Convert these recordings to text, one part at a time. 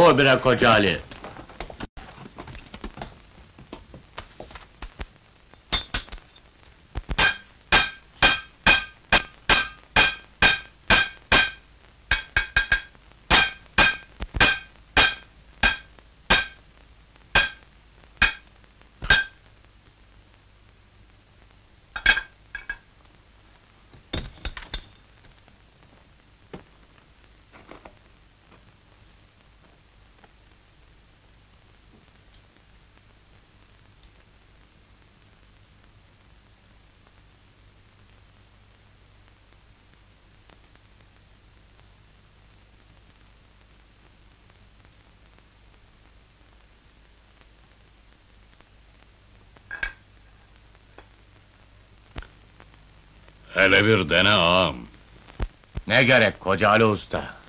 O bire Koca Ali. Hele bir dene ağam. Ne gerek Koca Ali Usta?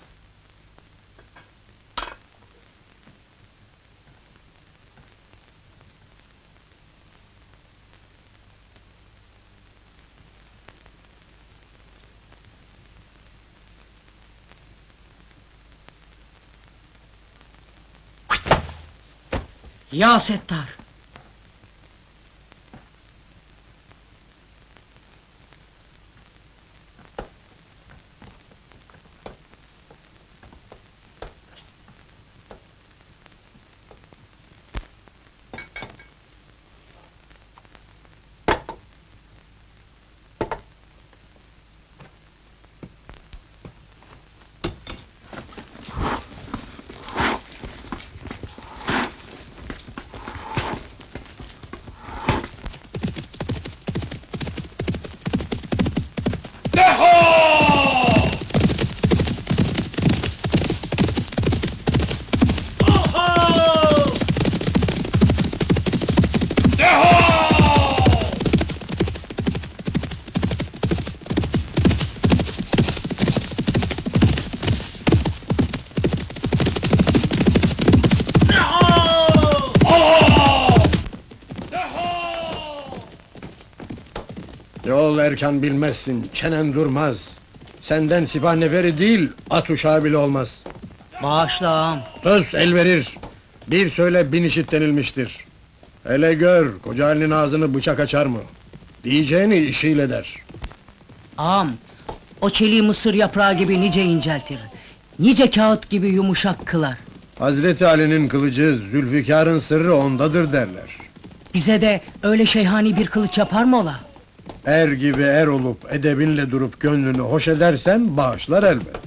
Ya Settar! Yol erken bilmezsin, çenen durmaz. Senden sipah neferi değil, at uşağı bile olmaz. Bağışla ağam. Söz el verir. Bir söyle bin işit denilmiştir. Hele gör, koca Ali'nin ağzını bıçak açar mı? Diyeceğini işiyle der. Ağam, o çeliği mısır yaprağı gibi nice inceltir. Nice kağıt gibi yumuşak kılar. Hazreti Ali'nin kılıcı, Zülfikar'ın sırrı ondadır derler. Bize de öyle şeyhani bir kılıç yapar mı ola? Er gibi er olup, edebinle durup gönlünü hoş edersen, bağışlar elbet.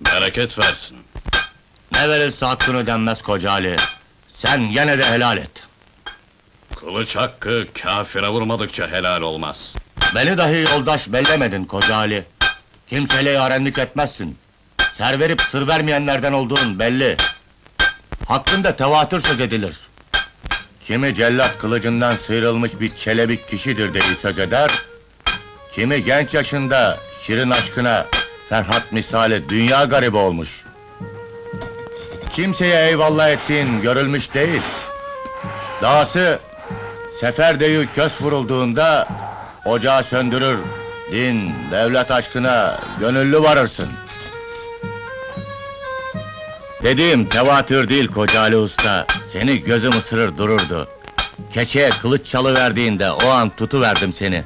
Bereket versin. Ne verirse hakkını denmez Koca Ali. Sen yine de helal et. Kılıç hakkı kafire vurmadıkça helal olmaz. Beni dahi yoldaş bellemedin Koca Ali. Kimseyle yarenlik etmezsin. Ser verip sır vermeyenlerden olduğun belli. Hakkında tevatür söz edilir. Kimi cellat kılıcından sıyrılmış bir çelebik kişidir diye söz eder. Kimi genç yaşında şirin aşkına Ferhat misali dünya garibi olmuş. Kimseye eyvallah ettiğin görülmüş değil. Dahası sefer deyü kös vurulduğunda ocağı söndürür, din, devlet aşkına gönüllü varırsın. Dediğim tevatür değil Koca Ali Usta, seni gözüm ısırır dururdu. Keçeye kılıç çalı verdiğinde o an tutuverdim seni.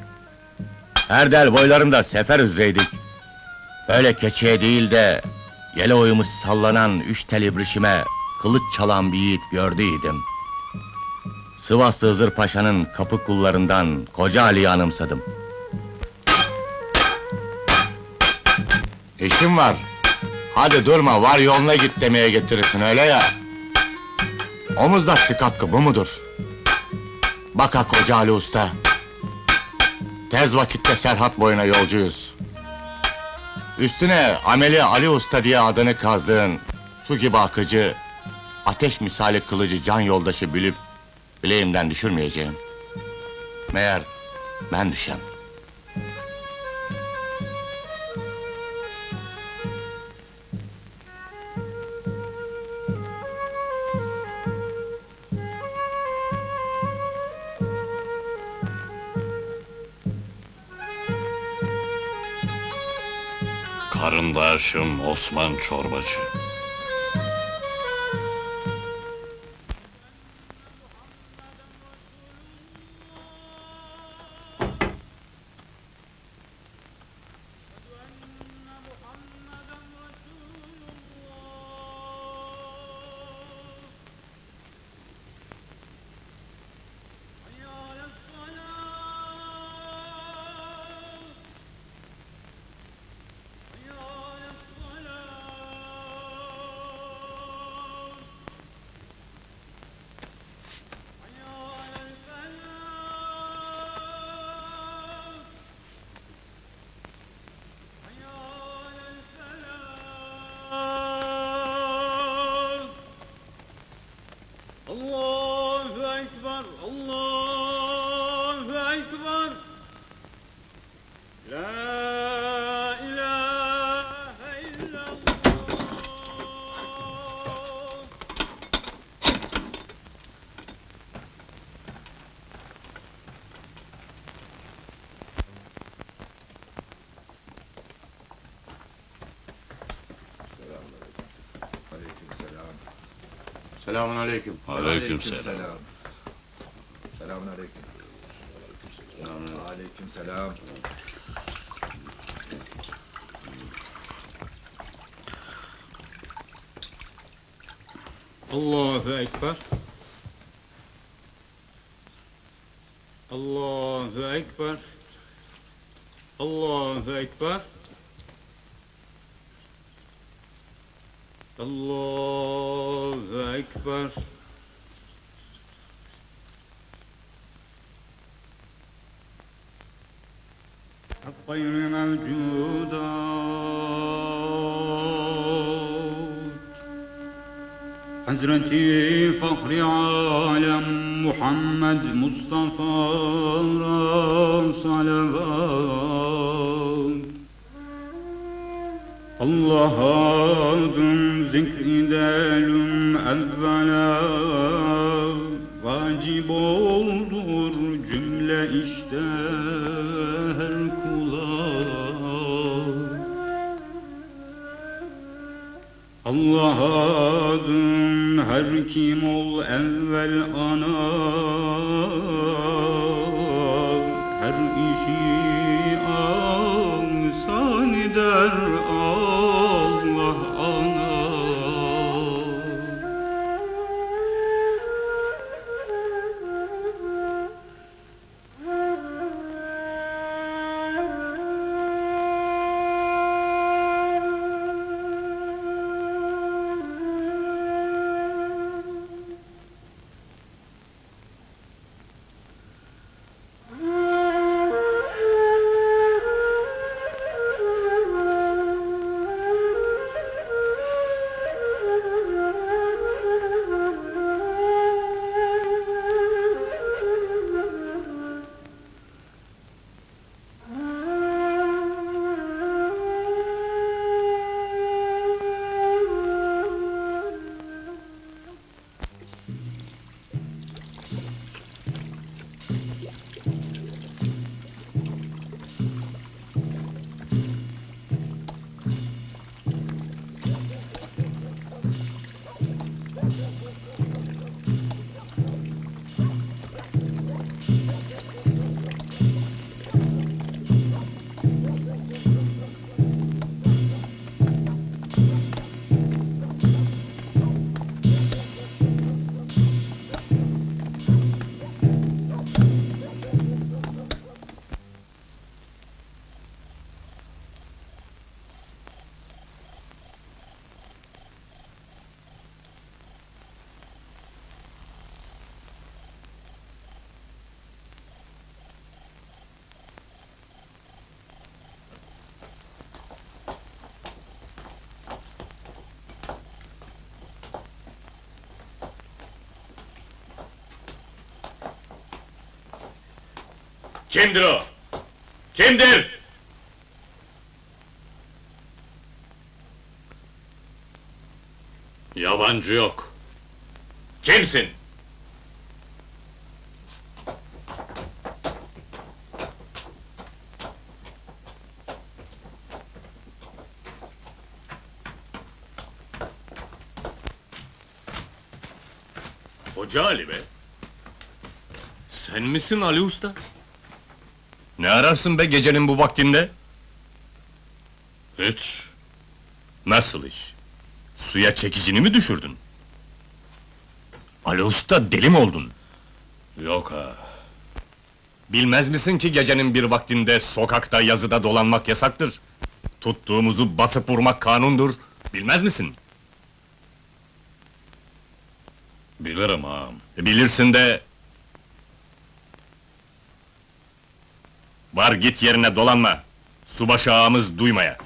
Erdel boylarında sefer üzereydik. Böyle keçeye değil de yele oymuş sallanan üç tel ibrişime kılıç çalan bir yiğit gördüydüm. Sivaslı Hızır Paşa'nın kapı kullarından Koca Ali'yi anımsadım. İşim var. Hadi durma, var yoluna git demeye getirirsin öyle ya. Omuzda sık hakkı bu mudur? Baka Koca Ali Usta. Tez vakitte Serhat boyuna yolcuyuz. Üstüne ameli Ali Usta diye adını kazdığın su gibi akıcı, ateş misali kılıcı can yoldaşı bilip bileğimden düşürmeyeceğim. Meğer ben düşen. Karındaşım Osman Çorbacı. Selamun aleyküm. Aleykümselam. Selamun aleyküm. Aleyküm selam. Allahu Ekber. Allahu Ekber. Allahu Ekber. Allahu Ekber. غير موجودات حضرتي فخر عالم محمد مصطفى صلوات Allah adım zikredelim evvela Vacip oldur cümle işte Allah adın her kim ol evvel ana Kimdir o? Kimdir? Yabancı yok. Kimsin? Hoca Ali be. Sen misin Ali Usta? Ne ararsın be gecenin bu vaktinde? Hiç. Nasıl hiç? Suya çekicini mi düşürdün? Ali Usta deli mi oldun? Yok ha. Bilmez misin ki gecenin bir vaktinde sokakta yazıda dolanmak yasaktır? Tuttuğumuzu basıp vurmak kanundur. Bilmez misin? Bilirim ağam. Bilirsin de... Var git yerine dolanma. Subaşı ağamız duymaya.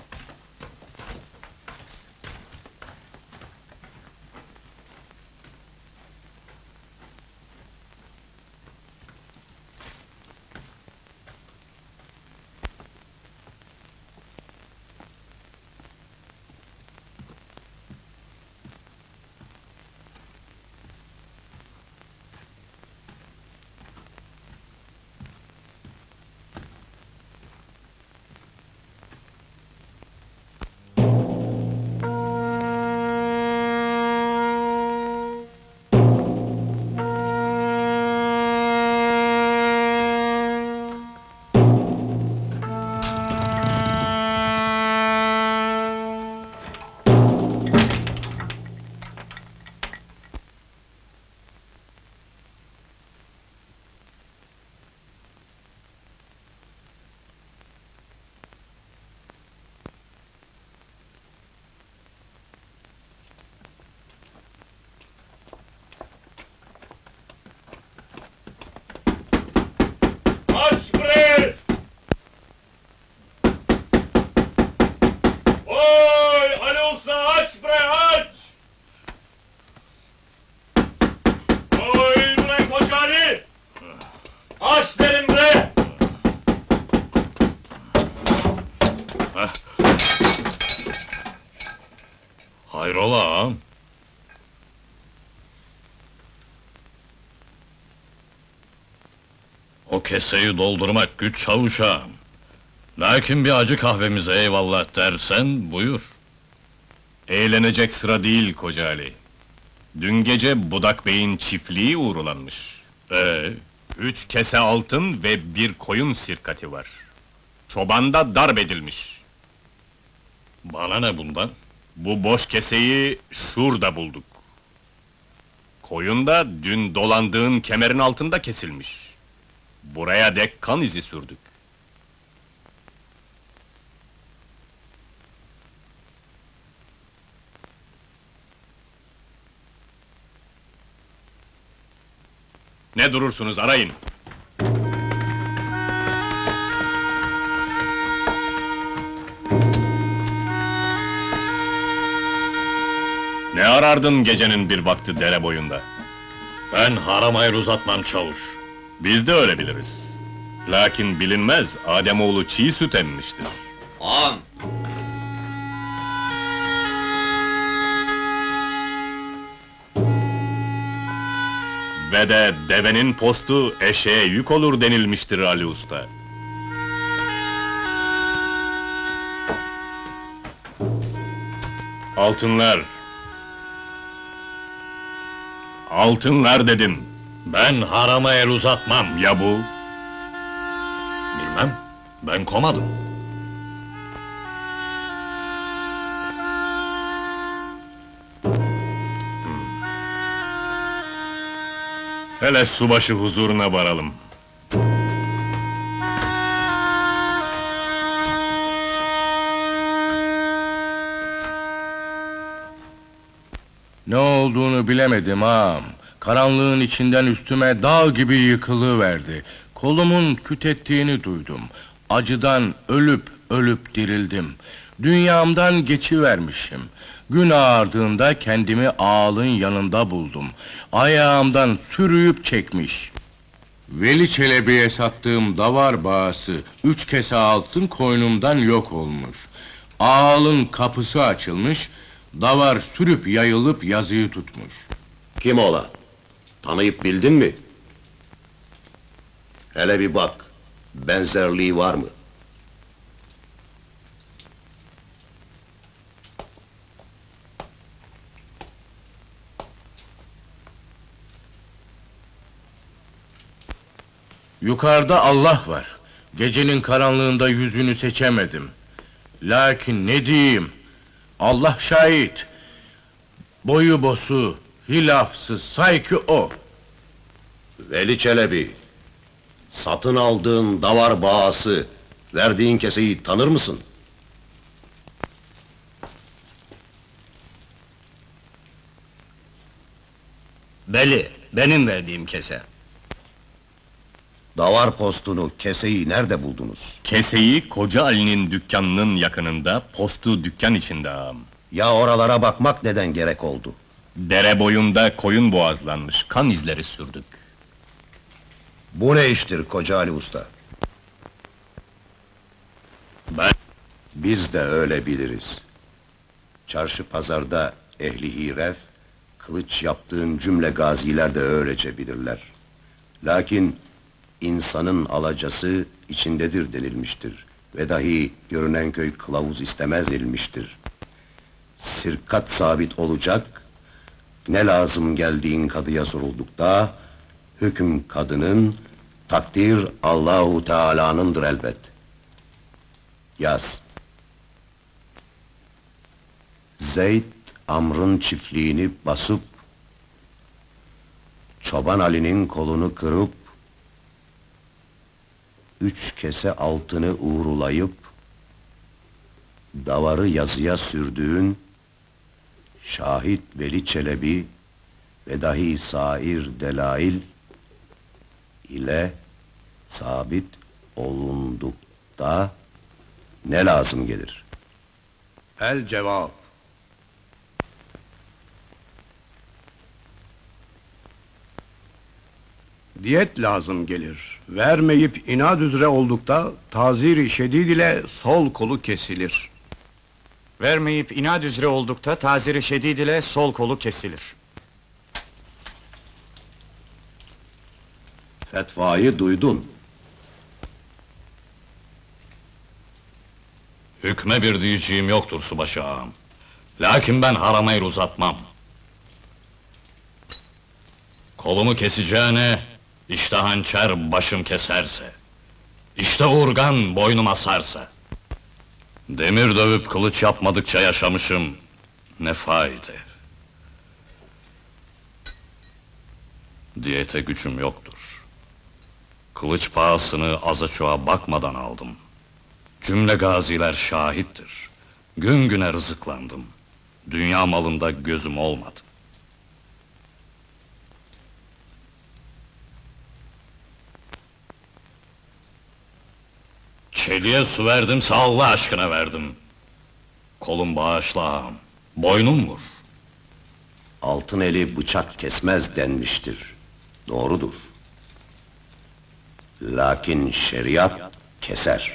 Keseyi doldurmak güç çavuşağım. Lakin bir acı kahvemize eyvallah dersen buyur. Eğlenecek sıra değil Koca Ali. Dün gece Budak Bey'in çiftliği uğrulanmış. Ee, üç kese altın ve bir koyun sirkati var. Çoban da darp edilmiş. Bana ne bundan? Bu boş keseyi şurada bulduk. Koyun da dün dolandığın kemerin altında kesilmiş. Buraya dek kan izi sürdük. Ne durursunuz arayın. Ne arardın gecenin bir vakti dere boyunda? Ben haram hayır uzatmam çavuş. Biz de öyle biliriz. Lakin bilinmez, Ademoğlu çiğ süt emmiştir. Ağam, Ve de devenin postu eşeğe yük olur denilmiştir Ali Usta. Altınlar. Altınlar dedim. Ben harama el uzatmam. Ya bu? Bilmem. Ben komadım. Hele subaşı huzuruna varalım. Ne olduğunu bilemedim ağam. Karanlığın içinden üstüme dağ gibi yıkılıverdi. Kolumun küt ettiğini duydum. Acıdan ölüp ölüp dirildim. Dünyamdan geçivermişim. Gün ağardığında kendimi ağalın yanında buldum. Ayağımdan sürüyüp çekmiş. Veli Çelebi'ye sattığım davar bağısı üç kese altın koynumdan yok olmuş. Ağalın kapısı açılmış, davar sürüp yayılıp yazıyı tutmuş. kim ola? Tanıyıp bildin mi? Hele bir bak, benzerliği var mı? Yukarıda Allah var. Gecenin karanlığında yüzünü seçemedim. Lakin ne diyeyim? Allah şahit. Boyu bosu, hilafsız, say ki o. Veli Çelebi. Satın aldığın davar bağısı, verdiğin keseyi tanır mısın? Beli, benim verdiğim kese. Davar postunu, keseyi nerede buldunuz? Keseyi Koca Ali'nin dükkanının yakınında, postu dükkan içinde ağam. Ya oralara bakmak neden gerek oldu? Dere boyunda koyun boğazlanmış, kan izleri sürdük. Bu ne iştir Koca Ali Usta? Ben- Biz de öyle biliriz. Çarşı pazarda ehli hiref, kılıç yaptığın cümle gaziler de öylece bilirler. Lakin insanın alacası içindedir denilmiştir. Ve dahi görünen köy kılavuz istemez denilmiştir. Sirkat sabit olacak, ne lazım geldiğin kadıya soruldukta, hüküm kadının, takdir Allahu Teala'nındır elbet. Yaz. Zeyd Amr'ın çiftliğini basıp Çoban Ali'nin kolunu kırıp üç kese altını uğrulayıp davarı yazıya sürdüğün şahit Veli Çelebi ve dahi sair delail ile sabit olundukta ne lazım gelir? El cevap. Diyet lazım gelir. Vermeyip inat üzere oldukta taziri şedid ile sol kolu kesilir. Vermeyip inat üzere oldukta taziri şedid ile sol kolu kesilir. Fetvayı duydun. Hükme bir diyeceğim yoktur subaşı ağam. Lakin ben haramayır uzatmam. Kolumu keseceğine, işte hançer başım keserse, işte urgan boynuma sarsa. Demir dövüp kılıç yapmadıkça yaşamışım, ne fayda. Diyete gücüm yoktur. Kılıç pahasını aza çoğa bakmadan aldım. Cümle gaziler şahittir. Gün güne rızıklandım. Dünya malında gözüm olmadı. Çeliğe su verdimse Allah aşkına verdim. Kolum bağışla boynum vur. Altın eli bıçak kesmez denmiştir. Doğrudur. Lakin şeriat keser.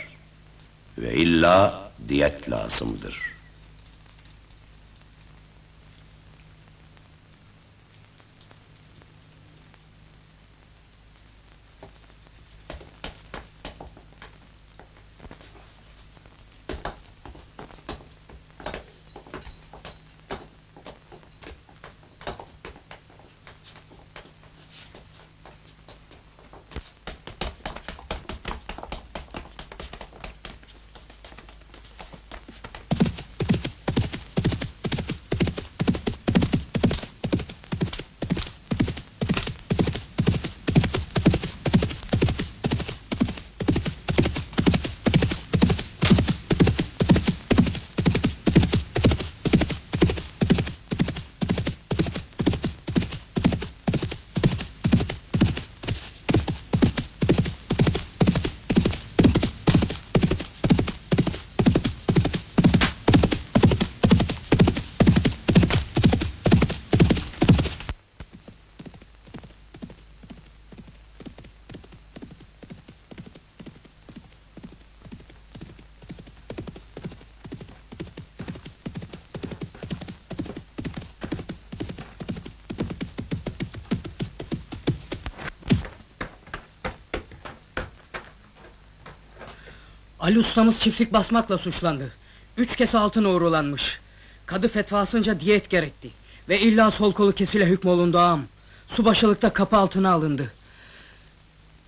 Ve illa diyet lazımdır. Ali ustamız çiftlik basmakla suçlandı. Üç kez altın uğrulanmış. Kadı fetvasınca diyet gerekti. Ve illa sol kolu kesile hükmolundu ağam. Subaşılıkta kapı altına alındı.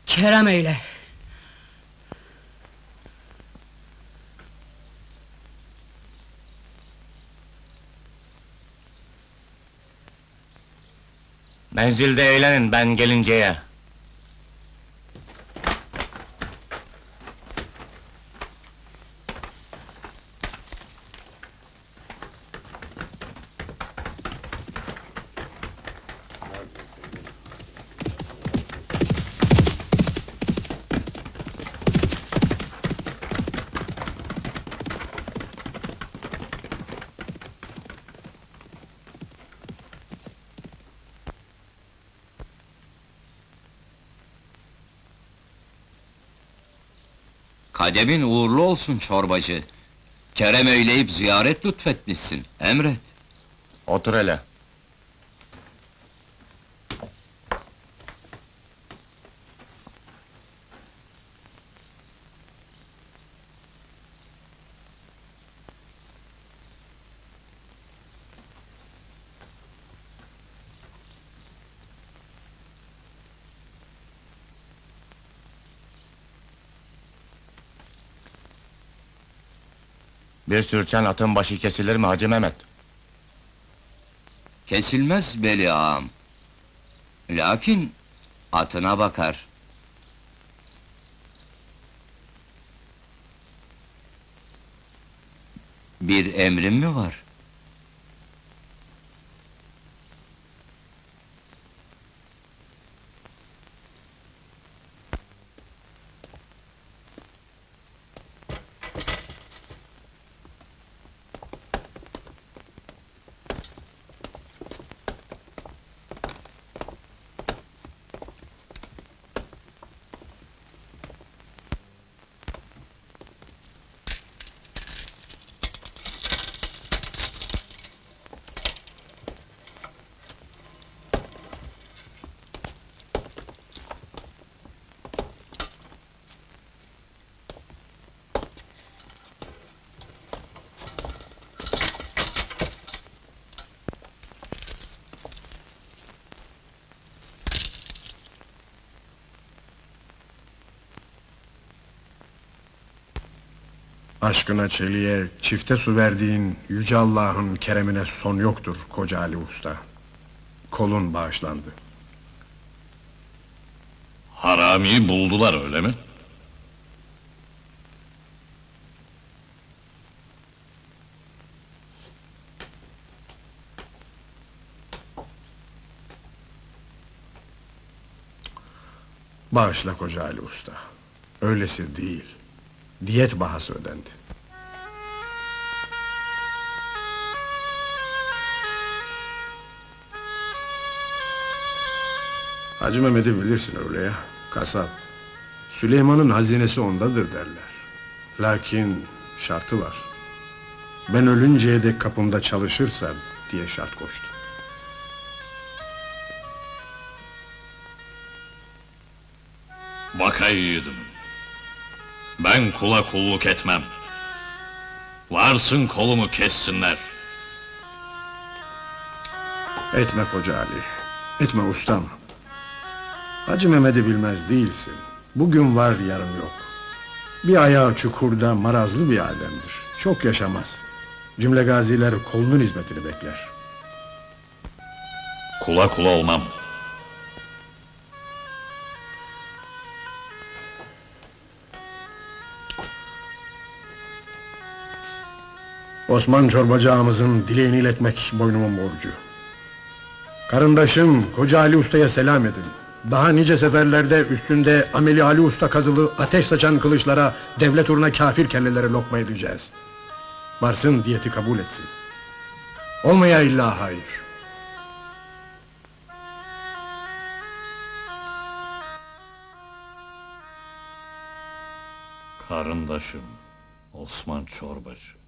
Kerem eyle. Menzilde eğlenin ben gelinceye. Kademin uğurlu olsun çorbacı. Kerem eyleyip ziyaret lütfetmişsin. Emret. Otur hele. Bir sürçen atın başı kesilir mi Hacı Mehmet? Kesilmez beli ağam. Lakin atına bakar. Bir emrin mi var? Aşkına çeliğe, çifte su verdiğin Yüce Allah'ın keremine son yoktur koca Ali Usta. Kolun bağışlandı. Haramiyi buldular öyle mi? Bağışla koca Ali Usta. Öylesi değil. Diyet bahası ödendi. Hacı Mehmet'i bilirsin öyle ya, kasap. Süleyman'ın hazinesi ondadır derler. Lakin şartı var. Ben ölünceye dek kapımda çalışırsa diye şart koştu. Baka yiğidim. Ben kula kulluk etmem. Varsın kolumu kessinler. Etme koca Ali, etme ustam. Hacı Mehmet'i bilmez değilsin. Bugün var yarın yok. Bir ayağı çukurda marazlı bir alemdir. Çok yaşamaz. Cümle gaziler kolunun hizmetini bekler. Kula kula olmam. Osman çorbacı dileğini iletmek boynumun borcu. Karındaşım Koca Ali Usta'ya selam edin. Daha nice seferlerde üstünde Ameli Ali Usta kazılı ateş saçan kılıçlara devlet uğruna kafir kellelere lokma edeceğiz. Varsın diyeti kabul etsin. Olmaya illa hayır. Karındaşım Osman Çorbacı.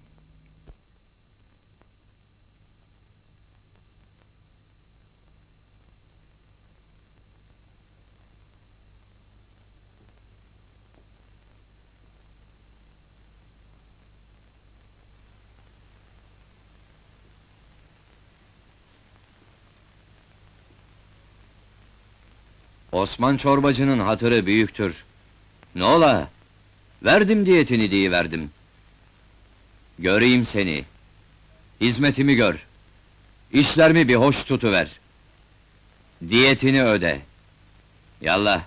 Osman çorbacının hatırı büyüktür. Ne ola? Verdim diyetini diye verdim. Göreyim seni. Hizmetimi gör. İşlerimi bir hoş tutuver. Diyetini öde. Yallah.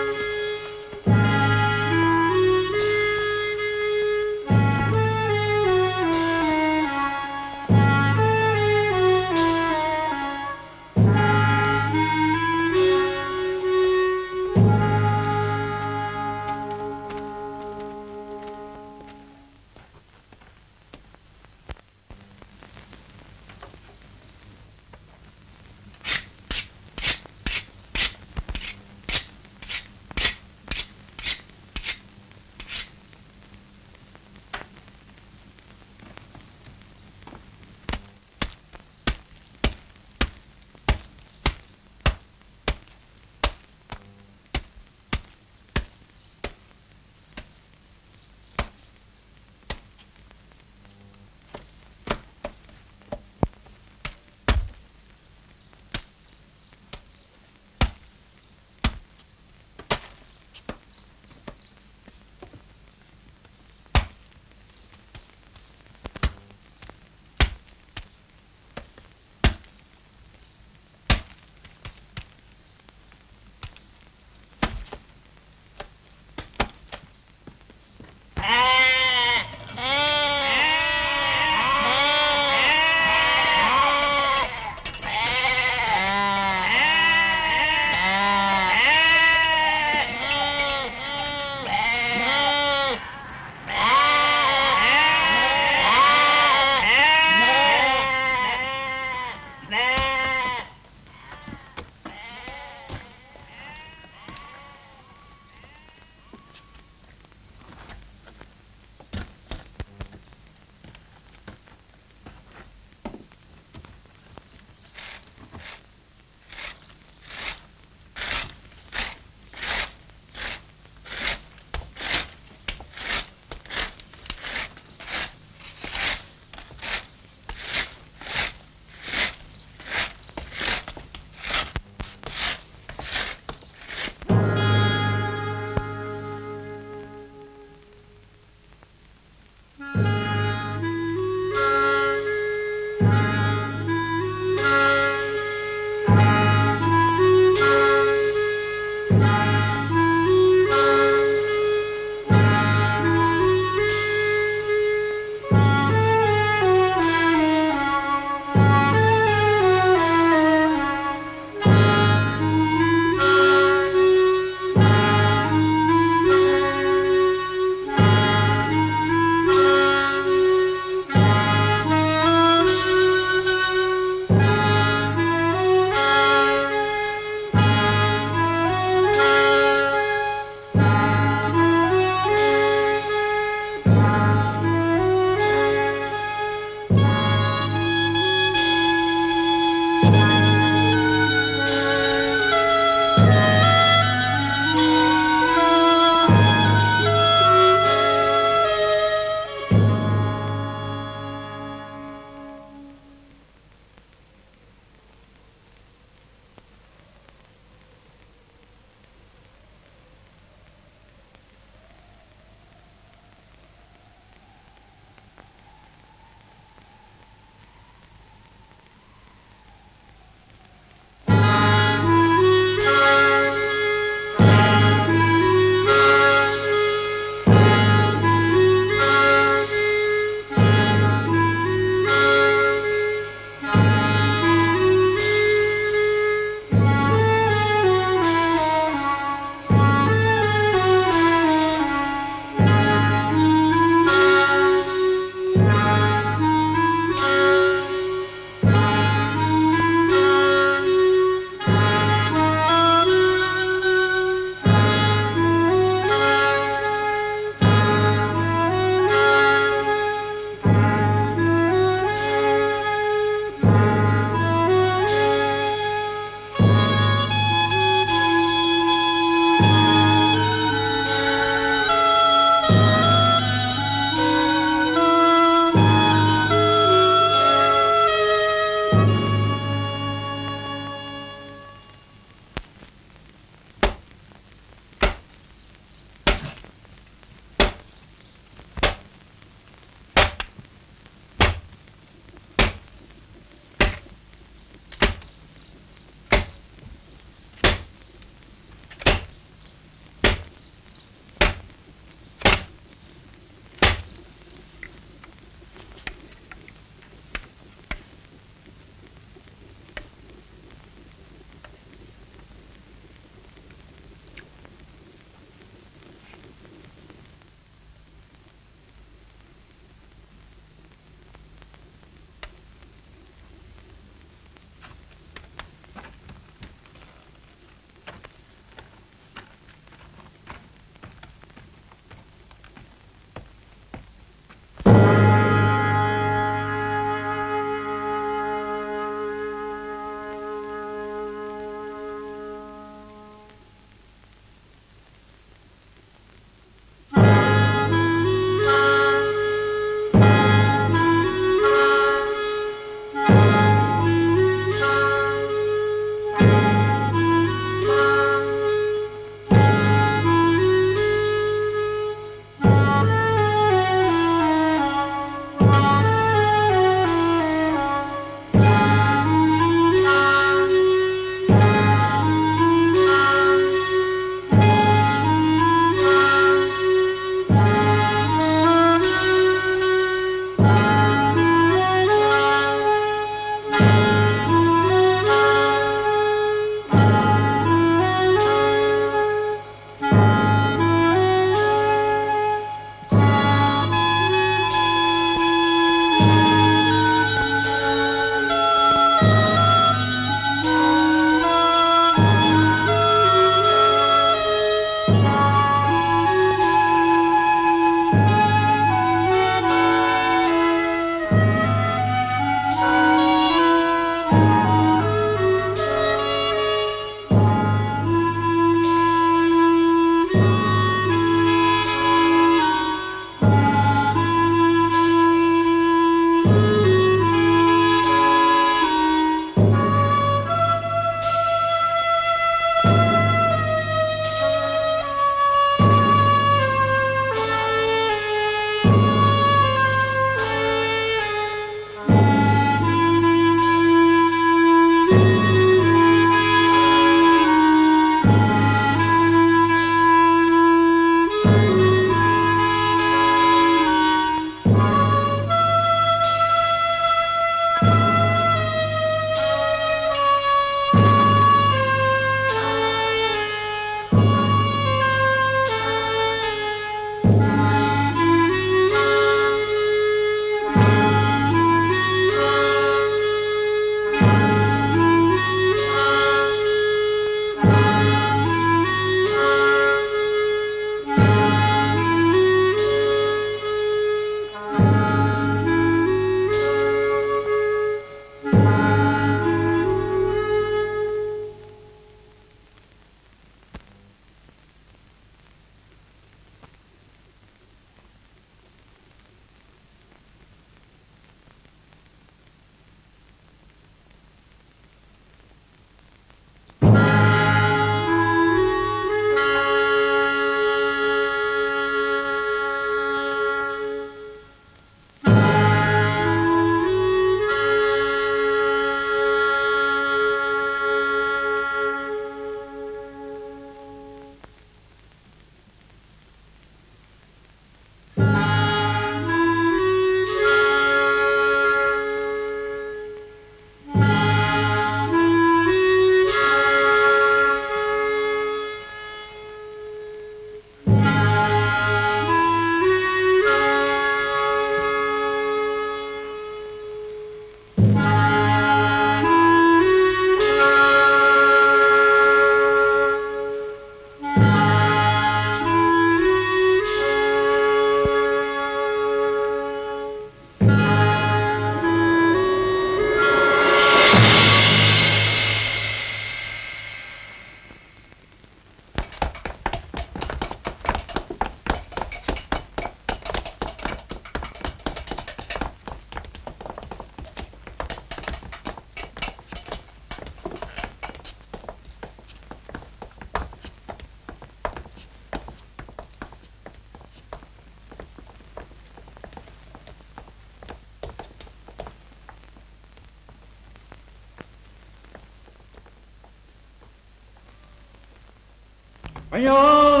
诶呦。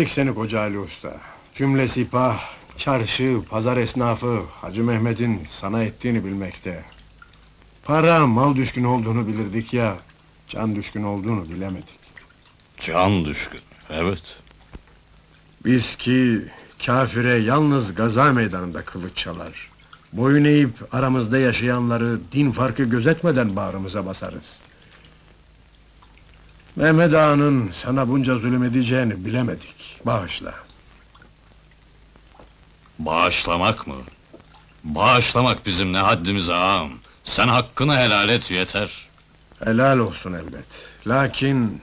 İzledik seni Koca Ali Usta. Cümle sipah, çarşı, pazar esnafı, Hacı Mehmet'in sana ettiğini bilmekte. Para, mal düşkün olduğunu bilirdik ya, can düşkün olduğunu bilemedik. Can düşkün, evet. Biz ki kafire yalnız gaza meydanında kılıç çalar. Boyun eğip aramızda yaşayanları din farkı gözetmeden bağrımıza basarız. Mehmet Ağa'nın sana bunca zulüm edeceğini bilemedik. Bağışla. Bağışlamak mı? Bağışlamak bizim ne haddimiz ağam. Sen hakkını helal et yeter. Helal olsun elbet. Lakin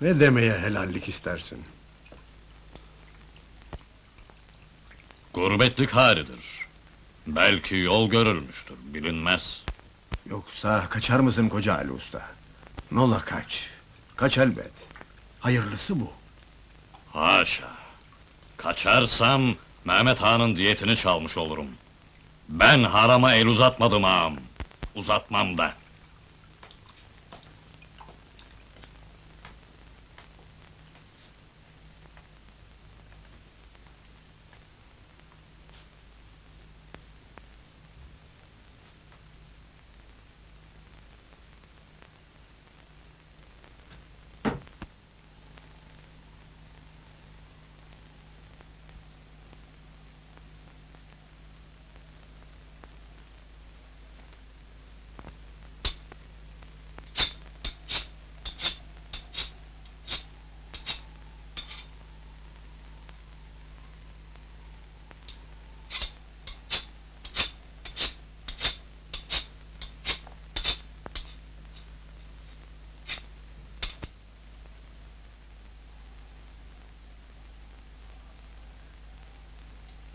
ne demeye helallik istersin? Gurbetlik haridir. Belki yol görülmüştür, bilinmez. Yoksa kaçar mısın koca Ali Usta? Nola kaç. Kaç elbet. Hayırlısı bu. Haşa! Kaçarsam, Mehmet Han'ın diyetini çalmış olurum. Ben harama el uzatmadım ağam. Uzatmam da.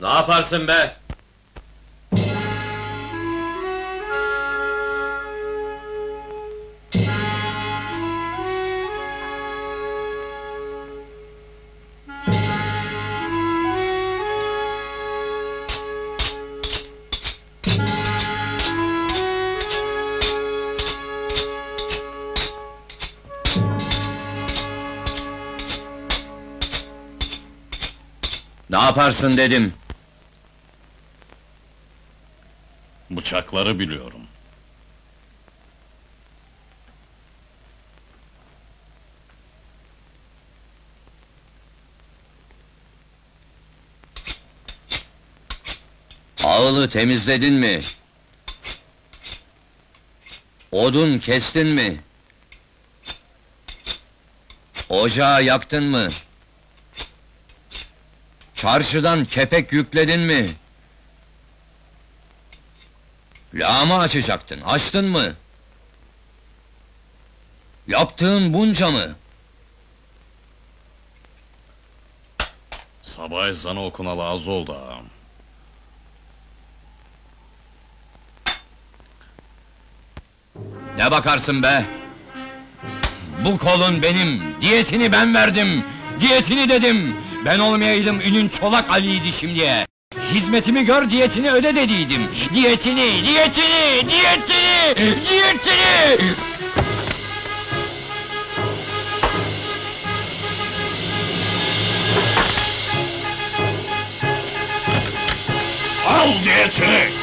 Ne yaparsın be? Ne yaparsın dedim. Bıçakları biliyorum. Ağılı temizledin mi? Odun kestin mi? Ocağı yaktın mı? Çarşıdan kepek yükledin mi? Lağımı açacaktın, açtın mı? Yaptığın bunca mı? Sabah ezanı okunalı az oldu ağam. Ne bakarsın be? Bu kolun benim, diyetini ben verdim, diyetini dedim. Ben olmayaydım ünün çolak Ali'ydi şimdiye. Hizmetimi gör, diyetini öde dediydim. Diyetini, diyetini, diyetini, diyetini! Al diyetini!